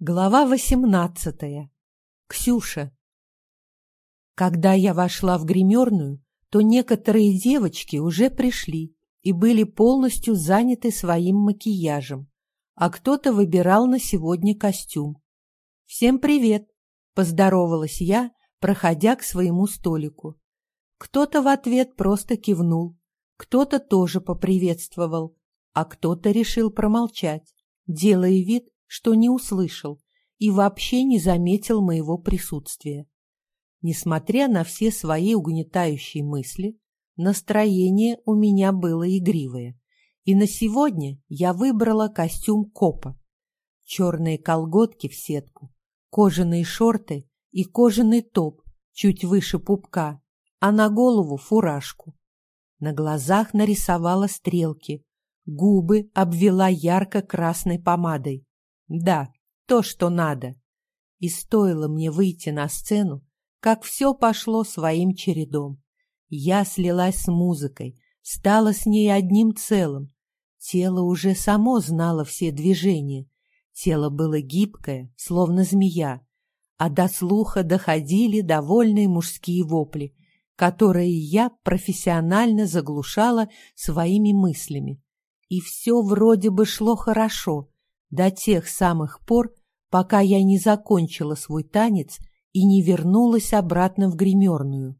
Глава восемнадцатая. Ксюша. Когда я вошла в гримерную, то некоторые девочки уже пришли и были полностью заняты своим макияжем, а кто-то выбирал на сегодня костюм. «Всем привет!» – поздоровалась я, проходя к своему столику. Кто-то в ответ просто кивнул, кто-то тоже поприветствовал, а кто-то решил промолчать, делая вид, что не услышал и вообще не заметил моего присутствия. Несмотря на все свои угнетающие мысли, настроение у меня было игривое, и на сегодня я выбрала костюм копа. Черные колготки в сетку, кожаные шорты и кожаный топ чуть выше пупка, а на голову фуражку. На глазах нарисовала стрелки, губы обвела ярко-красной помадой, да, то, что надо. И стоило мне выйти на сцену, как все пошло своим чередом. Я слилась с музыкой, стала с ней одним целым. Тело уже само знало все движения. Тело было гибкое, словно змея, а до слуха доходили довольные мужские вопли, которые я профессионально заглушала своими мыслями. И все вроде бы шло хорошо, до тех самых пор, пока я не закончила свой танец и не вернулась обратно в гримерную.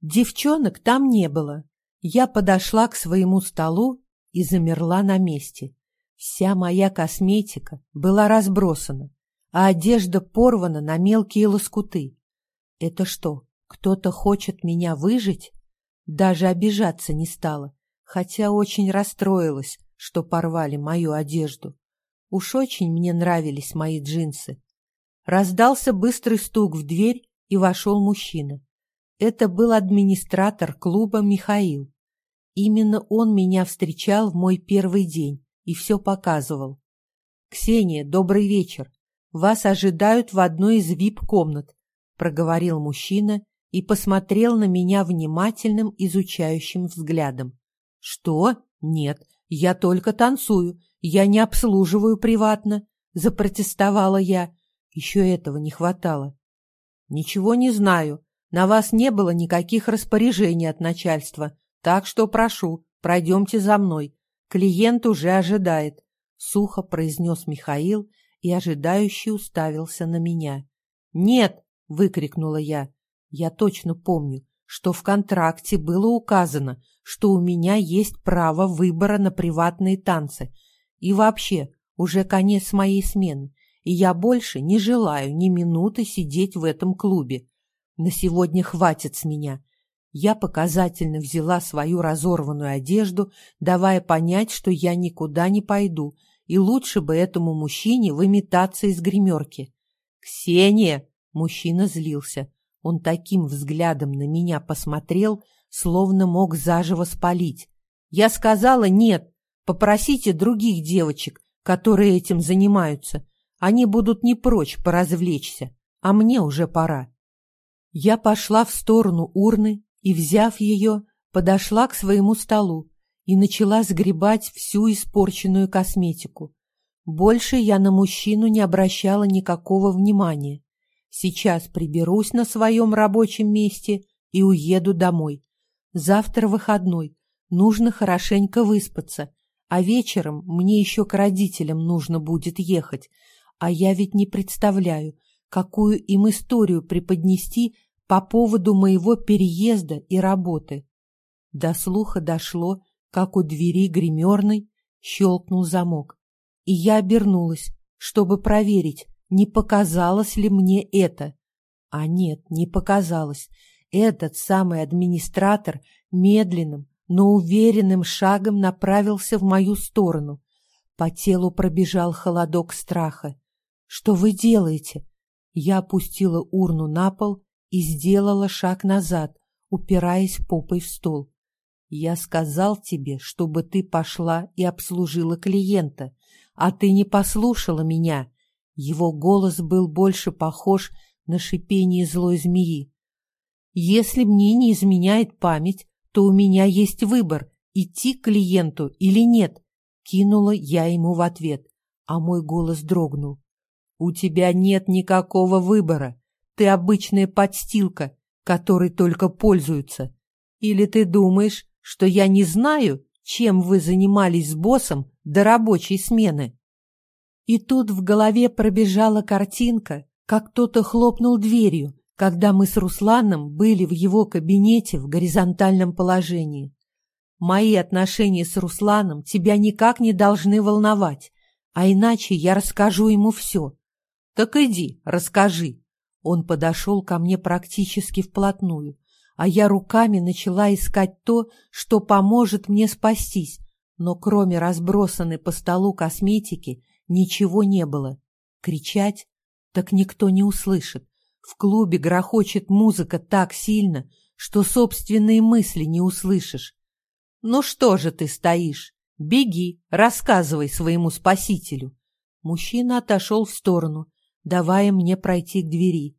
Девчонок там не было. Я подошла к своему столу и замерла на месте. Вся моя косметика была разбросана, а одежда порвана на мелкие лоскуты. Это что, кто-то хочет меня выжить? Даже обижаться не стала, хотя очень расстроилась, что порвали мою одежду. Уж очень мне нравились мои джинсы. Раздался быстрый стук в дверь, и вошел мужчина. Это был администратор клуба Михаил. Именно он меня встречал в мой первый день и все показывал. «Ксения, добрый вечер. Вас ожидают в одной из вип-комнат», — проговорил мужчина и посмотрел на меня внимательным, изучающим взглядом. «Что? Нет, я только танцую «Я не обслуживаю приватно», — запротестовала я. Еще этого не хватало. «Ничего не знаю. На вас не было никаких распоряжений от начальства, так что прошу, пройдемте за мной. Клиент уже ожидает», — сухо произнес Михаил и ожидающий уставился на меня. «Нет!» — выкрикнула я. «Я точно помню, что в контракте было указано, что у меня есть право выбора на приватные танцы, и вообще, уже конец моей смены, и я больше не желаю ни минуты сидеть в этом клубе. На сегодня хватит с меня. Я показательно взяла свою разорванную одежду, давая понять, что я никуда не пойду, и лучше бы этому мужчине выметаться из гримерки. «Ксения!» — мужчина злился. Он таким взглядом на меня посмотрел, словно мог заживо спалить. «Я сказала нет!» Попросите других девочек, которые этим занимаются. Они будут не прочь поразвлечься, а мне уже пора. Я пошла в сторону урны и, взяв ее, подошла к своему столу и начала сгребать всю испорченную косметику. Больше я на мужчину не обращала никакого внимания. Сейчас приберусь на своем рабочем месте и уеду домой. Завтра выходной, нужно хорошенько выспаться а вечером мне еще к родителям нужно будет ехать, а я ведь не представляю, какую им историю преподнести по поводу моего переезда и работы. До слуха дошло, как у двери гримерной щелкнул замок, и я обернулась, чтобы проверить, не показалось ли мне это. А нет, не показалось. Этот самый администратор медленным, но уверенным шагом направился в мою сторону. По телу пробежал холодок страха. «Что вы делаете?» Я опустила урну на пол и сделала шаг назад, упираясь попой в стол. «Я сказал тебе, чтобы ты пошла и обслужила клиента, а ты не послушала меня». Его голос был больше похож на шипение злой змеи. «Если мне не изменяет память, то у меня есть выбор, идти к клиенту или нет. Кинула я ему в ответ, а мой голос дрогнул. У тебя нет никакого выбора. Ты обычная подстилка, которой только пользуются. Или ты думаешь, что я не знаю, чем вы занимались с боссом до рабочей смены?» И тут в голове пробежала картинка, как кто-то хлопнул дверью, когда мы с Русланом были в его кабинете в горизонтальном положении. Мои отношения с Русланом тебя никак не должны волновать, а иначе я расскажу ему все. Так иди, расскажи. Он подошел ко мне практически вплотную, а я руками начала искать то, что поможет мне спастись, но кроме разбросанной по столу косметики ничего не было. Кричать? Так никто не услышит. В клубе грохочет музыка так сильно, что собственные мысли не услышишь. «Ну что же ты стоишь? Беги, рассказывай своему спасителю». Мужчина отошел в сторону, давая мне пройти к двери.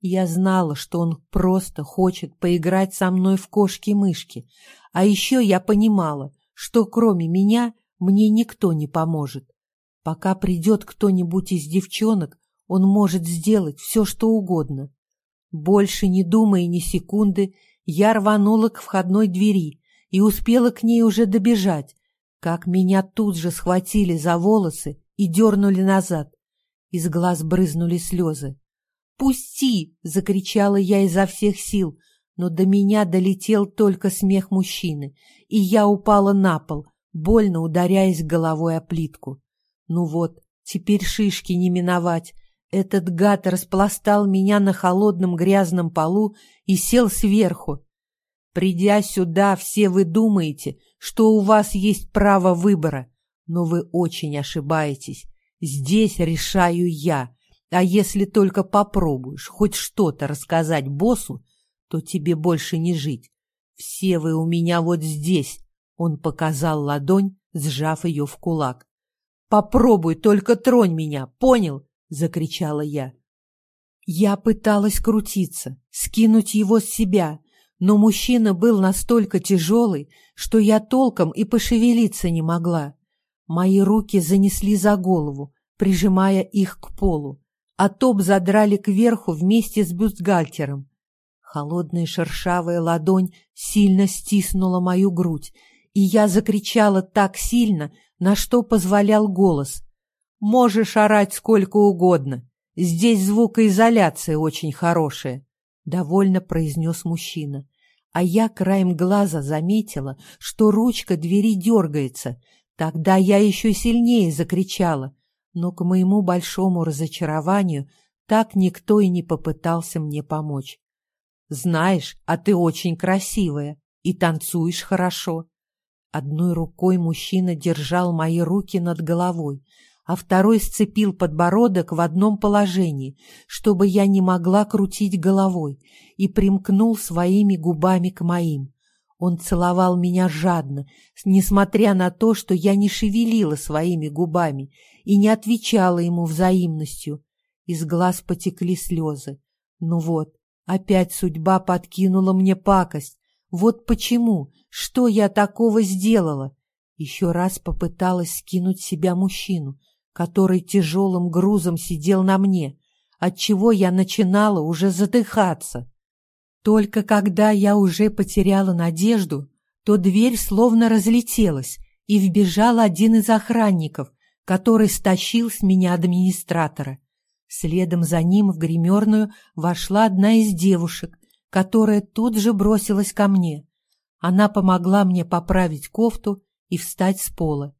Я знала, что он просто хочет поиграть со мной в кошки-мышки, а еще я понимала, что кроме меня мне никто не поможет. Пока придет кто-нибудь из девчонок, он может сделать все, что угодно. Больше не думая ни секунды, я рванула к входной двери и успела к ней уже добежать, как меня тут же схватили за волосы и дернули назад. Из глаз брызнули слезы. «Пусти!» — закричала я изо всех сил, но до меня долетел только смех мужчины, и я упала на пол, больно ударяясь головой о плитку. Ну вот, теперь шишки не миновать. Этот гад распластал меня на холодном грязном полу и сел сверху. Придя сюда, все вы думаете, что у вас есть право выбора, но вы очень ошибаетесь. Здесь решаю я, а если только попробуешь хоть что-то рассказать боссу, то тебе больше не жить. Все вы у меня вот здесь, — он показал ладонь, сжав ее в кулак. Попробуй, только тронь меня, понял? Закричала я. Я пыталась крутиться, скинуть его с себя, но мужчина был настолько тяжелый, что я толком и пошевелиться не могла. Мои руки занесли за голову, прижимая их к полу, а топ задрали кверху вместе с бюстгальтером. Холодная шершавая ладонь сильно стиснула мою грудь, и я закричала так сильно, на что позволял голос. «Можешь орать сколько угодно. Здесь звукоизоляция очень хорошая», — довольно произнес мужчина. А я краем глаза заметила, что ручка двери дергается. Тогда я еще сильнее закричала, но к моему большому разочарованию так никто и не попытался мне помочь. «Знаешь, а ты очень красивая и танцуешь хорошо», Одной рукой мужчина держал мои руки над головой, а второй сцепил подбородок в одном положении, чтобы я не могла крутить головой, и примкнул своими губами к моим. Он целовал меня жадно, несмотря на то, что я не шевелила своими губами и не отвечала ему взаимностью. Из глаз потекли слезы. Ну вот, опять судьба подкинула мне пакость. Вот почему что я такого сделала? Еще раз попыталась скинуть себя мужчину, который тяжелым грузом сидел на мне, отчего я начинала уже задыхаться. Только когда я уже потеряла надежду, то дверь словно разлетелась, и вбежал один из охранников, который стащил с меня администратора. Следом за ним в гримерную вошла одна из девушек, которая тут же бросилась ко мне. Она помогла мне поправить кофту и встать с пола.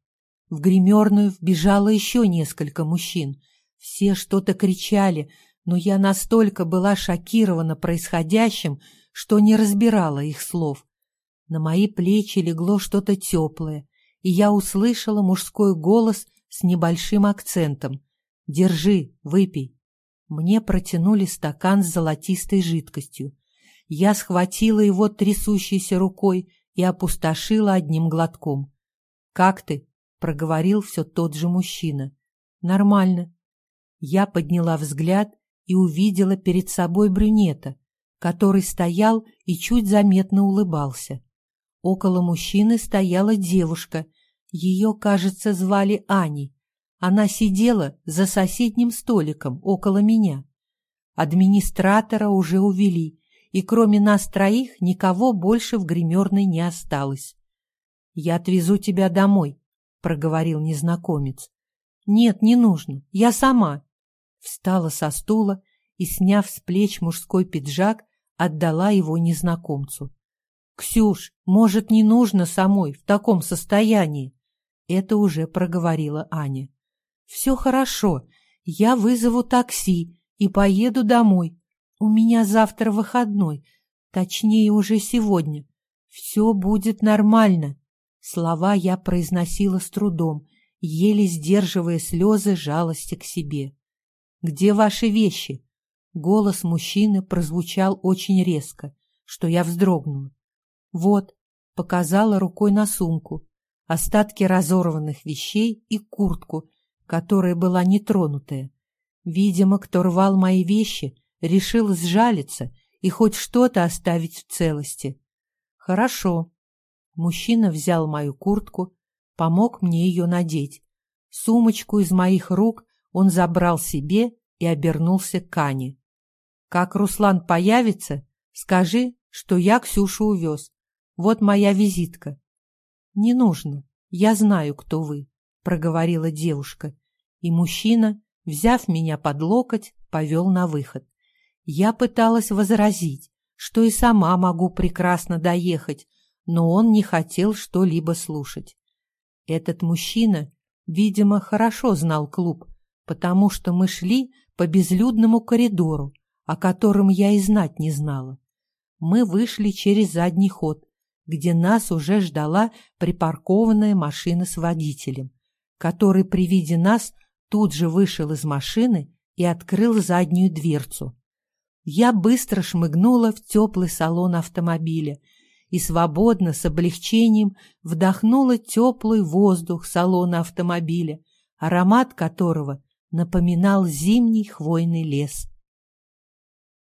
В гримерную вбежало еще несколько мужчин. Все что-то кричали, но я настолько была шокирована происходящим, что не разбирала их слов. На мои плечи легло что-то теплое, и я услышала мужской голос с небольшим акцентом. «Держи, выпей». Мне протянули стакан с золотистой жидкостью. Я схватила его трясущейся рукой и опустошила одним глотком. «Как ты?» — проговорил все тот же мужчина. «Нормально». Я подняла взгляд и увидела перед собой брюнета, который стоял и чуть заметно улыбался. Около мужчины стояла девушка, ее, кажется, звали Аней. Она сидела за соседним столиком около меня. Администратора уже увели, и кроме нас троих никого больше в гримерной не осталось. «Я отвезу тебя домой», — проговорил незнакомец. «Нет, не нужно, я сама». Встала со стула и, сняв с плеч мужской пиджак, отдала его незнакомцу. «Ксюш, может, не нужно самой в таком состоянии?» Это уже проговорила Аня. «Все хорошо, я вызову такси и поеду домой. У меня завтра выходной, точнее, уже сегодня. Все будет нормально». Слова я произносила с трудом, еле сдерживая слезы жалости к себе. «Где ваши вещи?» Голос мужчины прозвучал очень резко, что я вздрогнула. «Вот», — показала рукой на сумку, остатки разорванных вещей и куртку, которая была нетронутая. Видимо, кто рвал мои вещи, решил сжалиться и хоть что-то оставить в целости. «Хорошо». Мужчина взял мою куртку, помог мне ее надеть. Сумочку из моих рук он забрал себе и обернулся к Ане. «Как Руслан появится, скажи, что я Ксюшу увез. Вот моя визитка». «Не нужно. Я знаю, кто вы», — проговорила девушка. И мужчина, взяв меня под локоть, повел на выход. Я пыталась возразить, что и сама могу прекрасно доехать, но он не хотел что-либо слушать. Этот мужчина, видимо, хорошо знал клуб, потому что мы шли по безлюдному коридору, о котором я и знать не знала. Мы вышли через задний ход, где нас уже ждала припаркованная машина с водителем, который при виде нас тут же вышел из машины и открыл заднюю дверцу. Я быстро шмыгнула в теплый салон автомобиля и свободно, с облегчением, вдохнула теплый воздух салона автомобиля, аромат которого напоминал зимний хвойный лес.